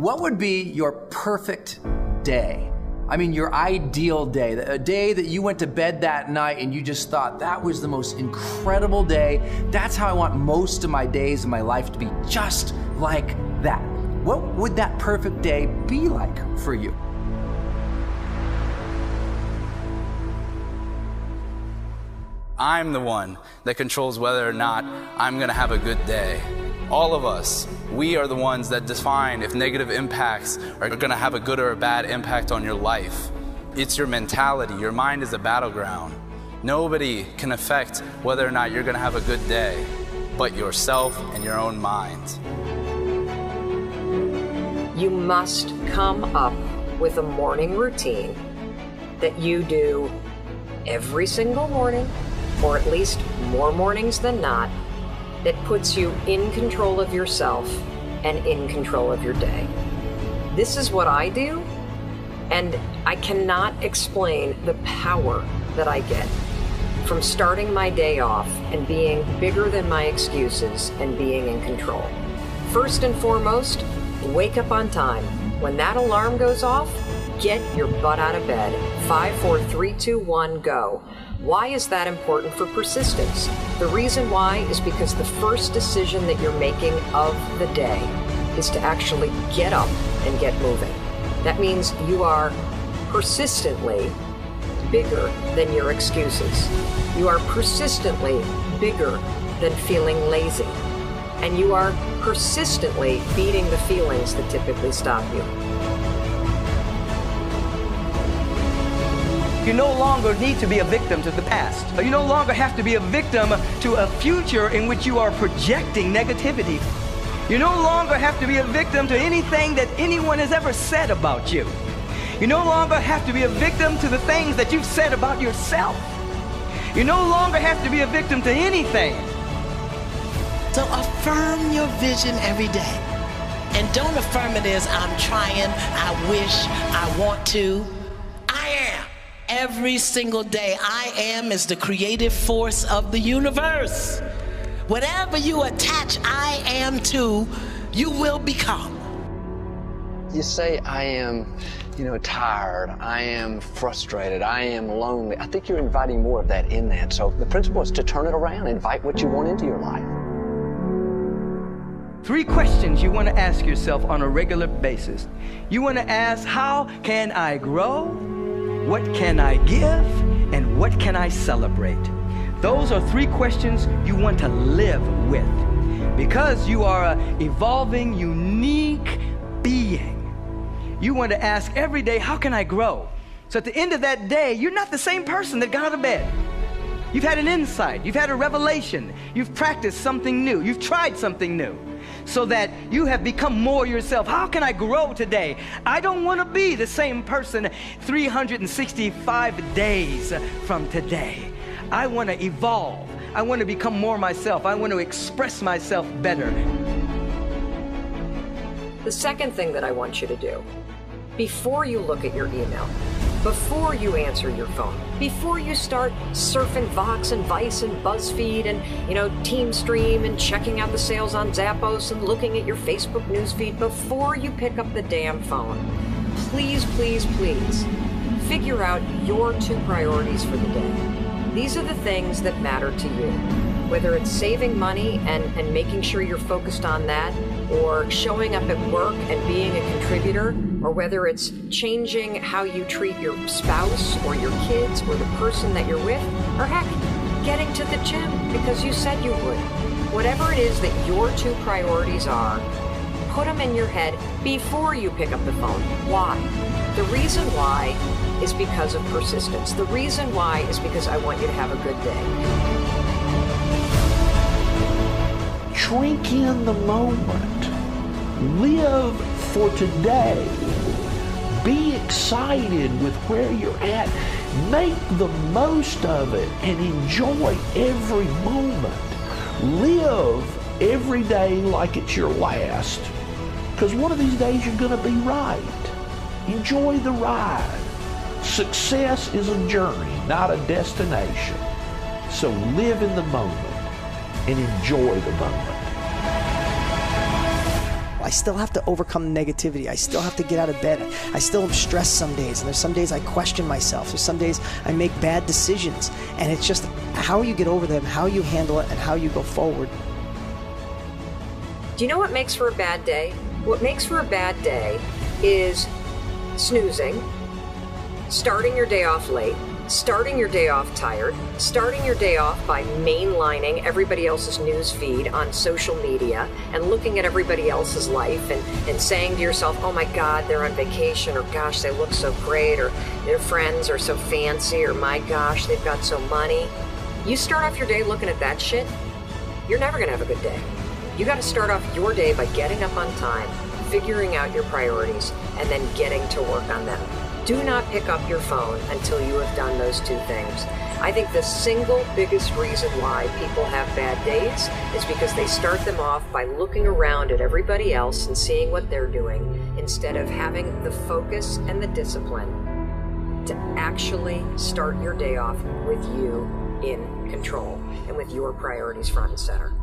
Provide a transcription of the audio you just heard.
what would be your perfect day? I mean, your ideal day, a day that you went to bed that night and you just thought that was the most incredible day. That's how I want most of my days in my life to be, just like that. What would that perfect day be like for you? I'm the one that controls whether or not I'm to have a good day. All of us, we are the ones that define if negative impacts are going to have a good or a bad impact on your life. It's your mentality. Your mind is a battleground. Nobody can affect whether or not you're going to have a good day but yourself and your own mind. You must come up with a morning routine that you do every single morning or at least more mornings than not, that puts you in control of yourself and in control of your day. This is what I do, and I cannot explain the power that I get from starting my day off and being bigger than my excuses and being in control. First and foremost, wake up on time. When that alarm goes off, get your butt out of bed. Five, four, three, two, one, go. Why is that important for persistence? The reason why is because the first decision that you're making of the day is to actually get up and get moving. That means you are persistently bigger than your excuses. You are persistently bigger than feeling lazy. And you are persistently beating the feelings that typically stop you. You no longer need to be a victim to the past. Uh, you no longer have to be a victim to a future in which you are projecting negativity. You no longer have to be a victim to anything that anyone has ever said about you. You no longer have to be a victim to the things that you've said about yourself. You no longer have to be a victim to anything. So affirm your vision every day. And don't affirm it as I'm trying, I wish, I want to every single day. I am is the creative force of the universe. Whatever you attach I am to, you will become. You say, I am, you know, tired, I am frustrated, I am lonely. I think you're inviting more of that in that. So the principle is to turn it around, invite what you want into your life. Three questions you want to ask yourself on a regular basis. You want to ask, How can I grow? What can I give? And what can I celebrate? Those are three questions you want to live with because you are an evolving, unique being. You want to ask every day, How can I grow? So at the end of that day, you're not the same person that got out of bed. You've had an insight, you've had a revelation, you've practiced something new, you've tried something new so that you have become more yourself. How can I grow today? I don't want to be the same person 365 days from today. I want to evolve. I want to become more myself. I want to express myself better. The second thing that I want you to do before you look at your email, before you answer your phone, before you start surfing Vox and Vice and BuzzFeed and, you know, TeamStream and checking out the sales on Zappos and looking at your Facebook newsfeed, before you pick up the damn phone, please, please, please figure out your two priorities for the day. These are the things that matter to you. Whether it's saving money and, and making sure you're focused on that, or showing up at work and being a contributor, or whether it's changing how you treat your spouse or your kids or the person that you're with, or heck, getting to the gym because you said you would. Whatever it is that your two priorities are, put them in your head before you pick up the phone. Why? The reason why is because of persistence. The reason why is because I want you to have a good day. Drink in the moment Live for today. Be excited with where you're at. Make the most of it and enjoy every moment. Live every day like it's your last. Because one of these days you're going to be right. Enjoy the ride. Success is a journey, not a destination. So live in the moment and enjoy the moment. I still have to overcome negativity. I still have to get out of bed. I still am stressed some days. And there's some days I question myself. There's some days I make bad decisions. And it's just how you get over them, how you handle it, and how you go forward. Do you know what makes for a bad day? What makes for a bad day is snoozing, starting your day off late, starting your day off tired, starting your day off by mainlining everybody else's news feed on social media and looking at everybody else's life and, and saying to yourself, oh my God, they're on vacation, or gosh, they look so great, or their friends are so fancy, or my gosh, they've got so money. You start off your day looking at that shit, you're never gonna have a good day. You gotta start off your day by getting up on time, figuring out your priorities, and then getting to work on them do not pick up your phone until you have done those two things. I think the single biggest reason why people have bad days is because they start them off by looking around at everybody else and seeing what they're doing instead of having the focus and the discipline to actually start your day off with you in control and with your priorities front and center.